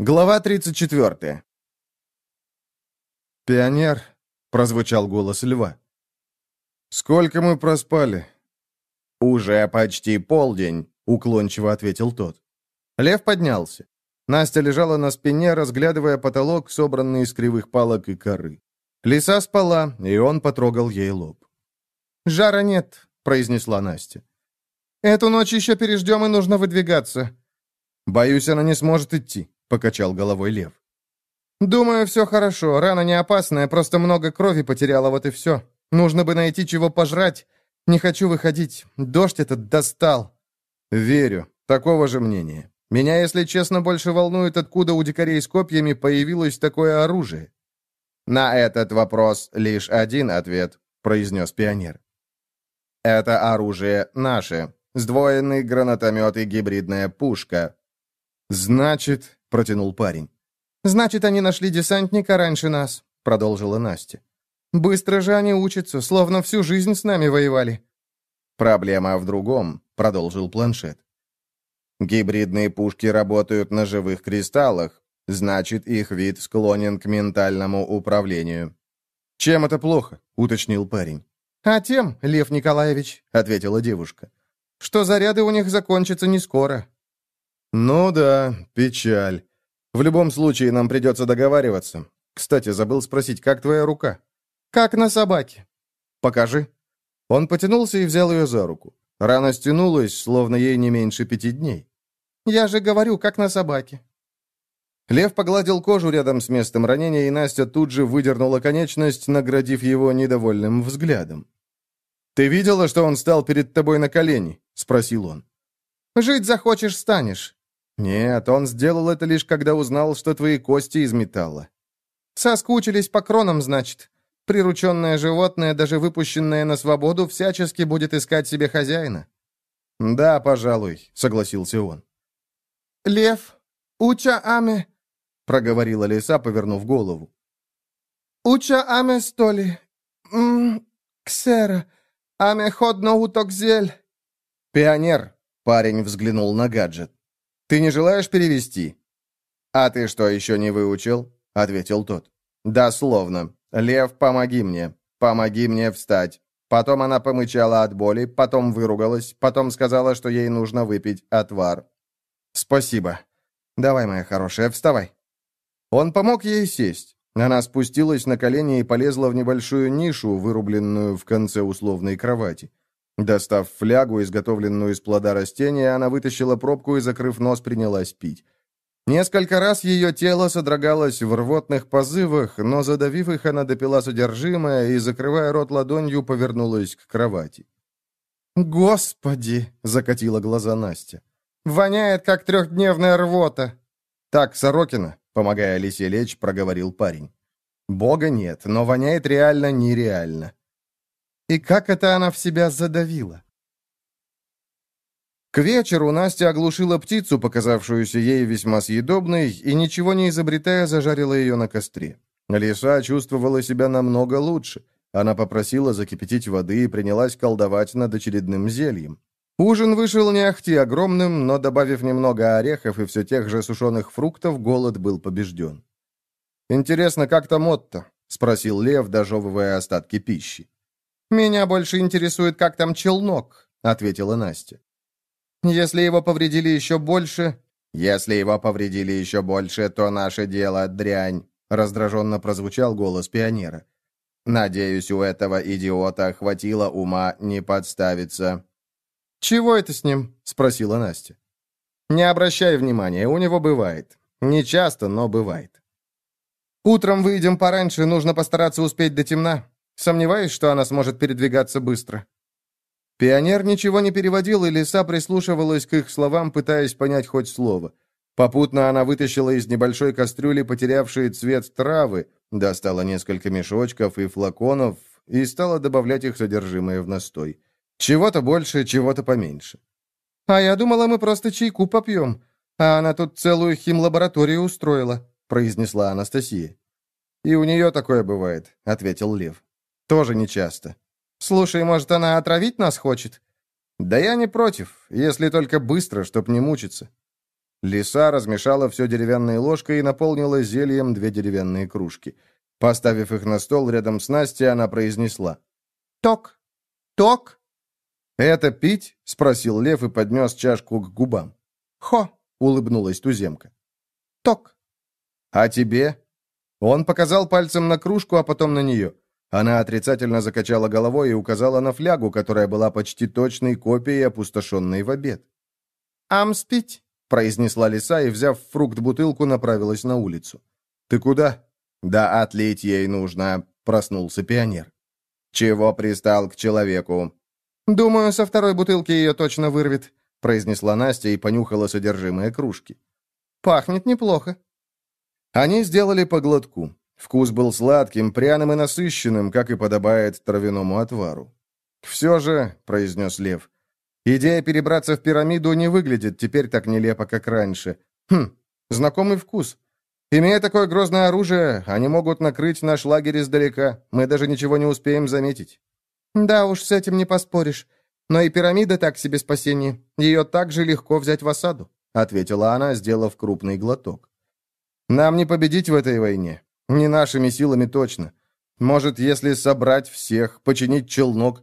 Глава 34. «Пионер», — прозвучал голос льва. «Сколько мы проспали?» «Уже почти полдень», — уклончиво ответил тот. Лев поднялся. Настя лежала на спине, разглядывая потолок, собранный из кривых палок и коры. Лиса спала, и он потрогал ей лоб. «Жара нет», — произнесла Настя. «Эту ночь еще переждем, и нужно выдвигаться». «Боюсь, она не сможет идти», — покачал головой лев. «Думаю, все хорошо. Рана не опасная, просто много крови потеряла, вот и все. Нужно бы найти чего пожрать. Не хочу выходить. Дождь этот достал». «Верю. Такого же мнения. Меня, если честно, больше волнует, откуда у дикарей с копьями появилось такое оружие». «На этот вопрос лишь один ответ», — произнес пионер. «Это оружие наше. Сдвоенный гранатомет и гибридная пушка». «Значит», — протянул парень. «Значит, они нашли десантника раньше нас», — продолжила Настя. «Быстро же они учатся, словно всю жизнь с нами воевали». «Проблема в другом», — продолжил планшет. «Гибридные пушки работают на живых кристаллах, значит, их вид склонен к ментальному управлению». «Чем это плохо?» — уточнил парень. «А тем, Лев Николаевич», — ответила девушка, «что заряды у них закончатся не скоро». «Ну да, печаль. В любом случае, нам придется договариваться. Кстати, забыл спросить, как твоя рука?» «Как на собаке». «Покажи». Он потянулся и взял ее за руку. Рана стянулась, словно ей не меньше пяти дней. «Я же говорю, как на собаке». Лев погладил кожу рядом с местом ранения, и Настя тут же выдернула конечность, наградив его недовольным взглядом. «Ты видела, что он стал перед тобой на колени?» — спросил он. «Жить захочешь, станешь». «Нет, он сделал это лишь когда узнал, что твои кости из металла». «Соскучились по кронам, значит. Прирученное животное, даже выпущенное на свободу, всячески будет искать себе хозяина». «Да, пожалуй», — согласился он. «Лев, уча аме», — проговорила лиса, повернув голову. «Уча аме столи. Ксера. Аме ходно утокзель». «Пионер», — парень взглянул на гаджет. «Ты не желаешь перевести?» «А ты что, еще не выучил?» — ответил тот. «Дословно. Лев, помоги мне. Помоги мне встать». Потом она помычала от боли, потом выругалась, потом сказала, что ей нужно выпить отвар. «Спасибо. Давай, моя хорошая, вставай». Он помог ей сесть. Она спустилась на колени и полезла в небольшую нишу, вырубленную в конце условной кровати. Достав флягу, изготовленную из плода растения, она вытащила пробку и, закрыв нос, принялась пить. Несколько раз ее тело содрогалось в рвотных позывах, но, задавив их, она допила содержимое и, закрывая рот ладонью, повернулась к кровати. «Господи!» — закатила глаза Настя. «Воняет, как трехдневная рвота!» «Так, Сорокина», — помогая Алисе лечь, проговорил парень. «Бога нет, но воняет реально нереально». И как это она в себя задавила? К вечеру Настя оглушила птицу, показавшуюся ей весьма съедобной, и, ничего не изобретая, зажарила ее на костре. Лиса чувствовала себя намного лучше. Она попросила закипятить воды и принялась колдовать над очередным зельем. Ужин вышел не ахти огромным, но, добавив немного орехов и все тех же сушеных фруктов, голод был побежден. «Интересно, как там Отто?» — спросил Лев, дожевывая остатки пищи. «Меня больше интересует, как там челнок», — ответила Настя. «Если его повредили еще больше...» «Если его повредили еще больше, то наше дело дрянь», — раздраженно прозвучал голос пионера. «Надеюсь, у этого идиота хватило ума не подставиться». «Чего это с ним?» — спросила Настя. «Не обращай внимания, у него бывает. Не часто, но бывает». «Утром выйдем пораньше, нужно постараться успеть до темна. Сомневаюсь, что она сможет передвигаться быстро». Пионер ничего не переводил, и лиса прислушивалась к их словам, пытаясь понять хоть слово. Попутно она вытащила из небольшой кастрюли потерявшие цвет травы, достала несколько мешочков и флаконов и стала добавлять их содержимое в настой. Чего-то больше, чего-то поменьше. «А я думала, мы просто чайку попьем, а она тут целую химлабораторию устроила», произнесла Анастасия. «И у нее такое бывает», — ответил Лев. «Тоже нечасто». Слушай, может, она отравить нас хочет?» «Да я не против, если только быстро, чтоб не мучиться». Лиса размешала все деревянной ложкой и наполнила зельем две деревянные кружки. Поставив их на стол рядом с Настей, она произнесла. «Ток! Ток!» «Это пить?» — спросил Лев и поднес чашку к губам. «Хо!» — улыбнулась туземка. «Ток!» «А тебе?» Он показал пальцем на кружку, а потом на нее. Она отрицательно закачала головой и указала на флягу, которая была почти точной копией опустошенной в обед. «Ам спить?» — произнесла лиса и, взяв фрукт-бутылку, направилась на улицу. «Ты куда?» «Да отлить ей нужно», — проснулся пионер. «Чего пристал к человеку?» «Думаю, со второй бутылки ее точно вырвет», — произнесла Настя и понюхала содержимое кружки. «Пахнет неплохо». Они сделали по глотку. Вкус был сладким, пряным и насыщенным, как и подобает травяному отвару. «Все же», — произнес Лев, — «идея перебраться в пирамиду не выглядит теперь так нелепо, как раньше. Хм, знакомый вкус. Имея такое грозное оружие, они могут накрыть наш лагерь издалека. Мы даже ничего не успеем заметить». «Да уж, с этим не поспоришь. Но и пирамида так себе спасение. Ее так же легко взять в осаду», — ответила она, сделав крупный глоток. «Нам не победить в этой войне. Не нашими силами точно. Может, если собрать всех, починить челнок.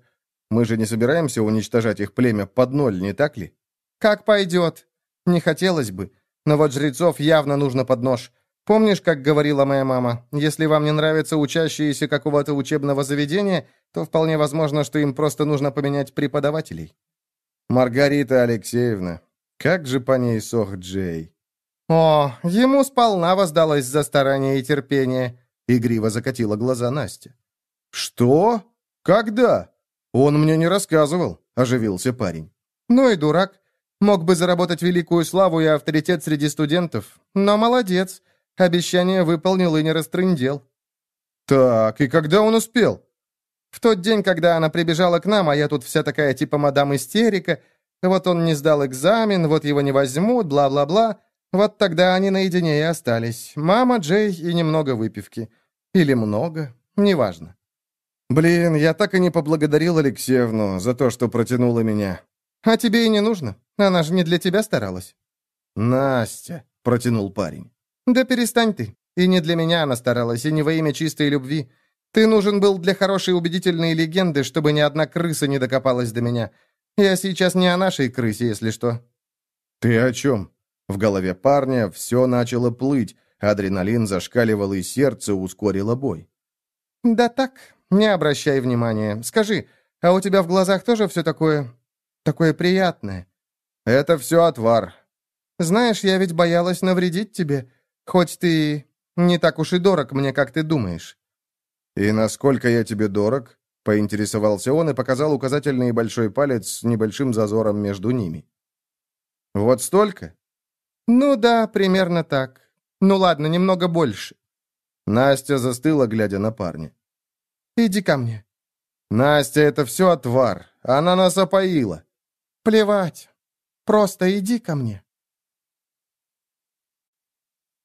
Мы же не собираемся уничтожать их племя под ноль, не так ли?» «Как пойдет. Не хотелось бы. Но вот жрецов явно нужно под нож. Помнишь, как говорила моя мама, если вам не нравятся учащиеся какого-то учебного заведения, то вполне возможно, что им просто нужно поменять преподавателей. Маргарита Алексеевна, как же по ней сох Джей. О, ему сполна воздалось за старание и терпение. Игриво закатила глаза Настя. Что? Когда? Он мне не рассказывал, оживился парень. Ну и дурак. Мог бы заработать великую славу и авторитет среди студентов, но молодец. Обещание выполнил и не растрындел. Так, и когда он успел? В тот день, когда она прибежала к нам, а я тут вся такая типа мадам истерика, вот он не сдал экзамен, вот его не возьмут, бла-бла-бла. Вот тогда они наедине и остались. Мама, Джей и немного выпивки. Или много, неважно. Блин, я так и не поблагодарил Алексеевну за то, что протянула меня. А тебе и не нужно. Она же не для тебя старалась. Настя, протянул парень. «Да перестань ты. И не для меня она старалась, и не во имя чистой любви. Ты нужен был для хорошей убедительной легенды, чтобы ни одна крыса не докопалась до меня. Я сейчас не о нашей крысе, если что». «Ты о чем?» В голове парня все начало плыть, адреналин зашкаливал и сердце ускорило бой. «Да так, не обращай внимания. Скажи, а у тебя в глазах тоже все такое... такое приятное?» «Это все отвар». «Знаешь, я ведь боялась навредить тебе». Хоть ты не так уж и дорог мне, как ты думаешь». «И насколько я тебе дорог?» — поинтересовался он и показал указательный и большой палец с небольшим зазором между ними. «Вот столько?» «Ну да, примерно так. Ну ладно, немного больше». Настя застыла, глядя на парня. «Иди ко мне». «Настя, это все отвар. Она нас опоила». «Плевать. Просто иди ко мне».